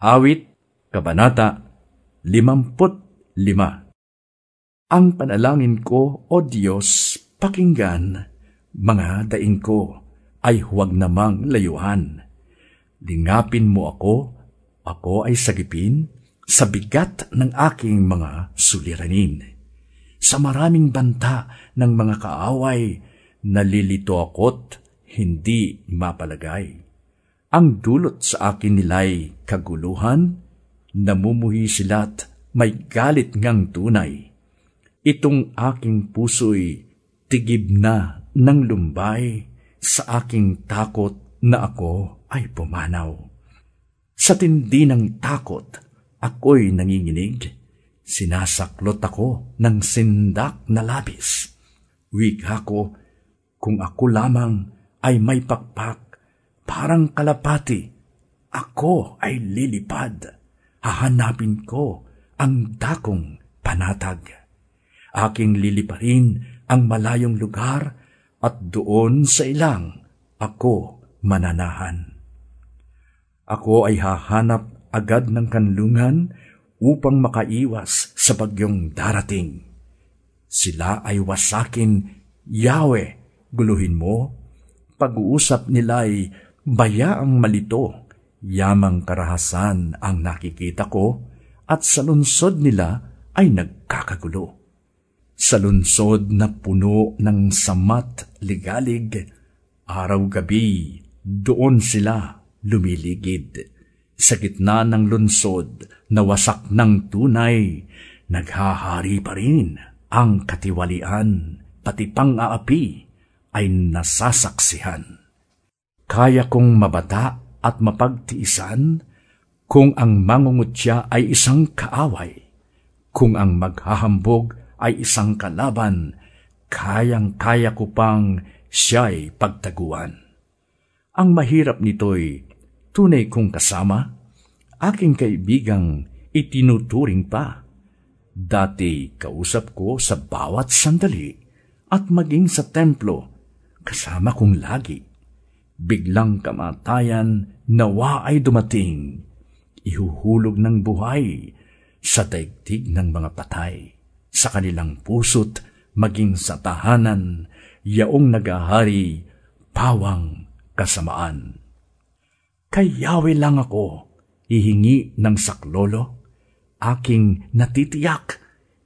Awit, Kabanata 55 Ang panalangin ko, O Diyos, pakinggan, mga daing ko, ay huwag namang layuhan. Lingapin mo ako, ako ay sagipin, sa bigat ng aking mga suliranin. Sa maraming banta ng mga kaaway, nalilito ako't hindi mapalagay. Ang dulot sa akin nila'y kaguluhan, namumuhi sila't may galit ngang tunay. Itong aking puso'y tigib na ng lumbay sa aking takot na ako ay pumanaw. Sa tindi ng takot, ako'y nanginginig. Sinasaklot ako ng sindak na labis. Wika ko, kung ako lamang ay may pakpak, parang kalapati, ako ay lilipad hahanapin ko ang dakong panatag. Aking liliparin ang malayong lugar at doon sa ilang ako mananahan. Ako ay hahanap agad ng kanlungan upang makaiwas sa bagyong darating. Sila ay wasakin, Yahweh, guluhin mo. Pag-uusap nila'y bayaang malito Yamang karahasan ang nakikita ko at sa lunsod nila ay nagkakagulo. Sa lunsod na puno ng samat ligalig, araw-gabi doon sila lumiligid. Sa gitna ng lunsod na wasak ng tunay, naghahari pa rin ang katiwalian, pati pang-aapi ay nasasaksihan. Kaya kong mabata at mapagtiisan kung ang mangungutya ay isang kaaway, kung ang maghahambog ay isang kalaban, kayang-kaya ko pang siya'y pagtaguan. Ang mahirap nito'y tunay kong kasama, aking kaibigang itinuturing pa. Dati kausap ko sa bawat sandali at maging sa templo, kasama kong lagi biglang kamatayan nawa ay dumating, ihuhulog ng buhay sa daigdig ng mga patay, sa kanilang puso't maging sa tahanan, yaong nagahari, pawang kasamaan. Kay Yahweh lang ako, hihingi ng saklolo, aking natitiyak,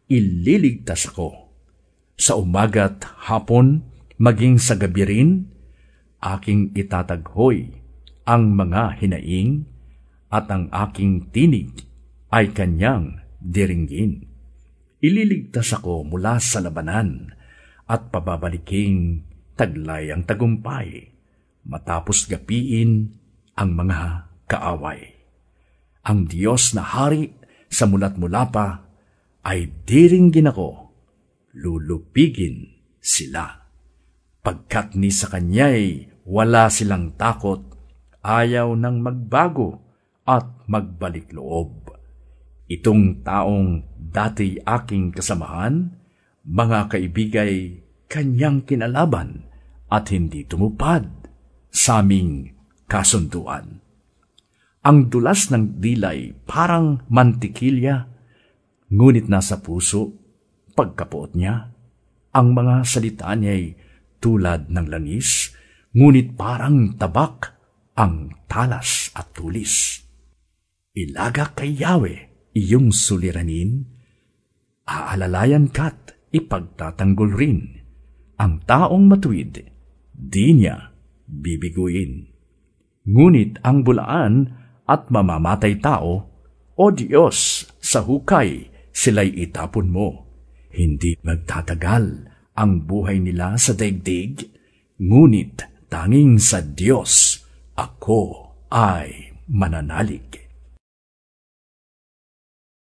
ililigtas ako. Sa umaga't hapon, maging sa gabi rin, aking itataghoy ang mga hinaing at ang aking tinig ay kanyang diringgin. Ililigtas ako mula sa labanan at pababaliking taglay ang tagumpay matapos gapiin ang mga kaaway. Ang Diyos na hari sa mulat mula pa ay diringgin ako, lulupigin sila. Pagkat ni sa kanya'y wala silang takot, ayaw nang magbago at magbalik loob. Itong taong dati aking kasamahan, mga kaibigay, kanyang kinalaban at hindi tumupad sa aming kasunduan. Ang dulas ng dilay parang mantikilya, ngunit nasa puso, pagkapuot niya, ang mga salita niya'y tulad ng langis, ngunit parang tabak ang talas at tulis. Ilaga kay Yahweh iyong suliranin, aalalayan ka't ipagtatanggol rin. Ang taong matuwid, di niya bibiguin. Ngunit ang bulaan at mamamatay tao, O Diyos, sa hukay sila'y itapon mo. Hindi magtatagal ang buhay nila sa daigdig, ngunit Tanging sa Diyos ako ay mananalig.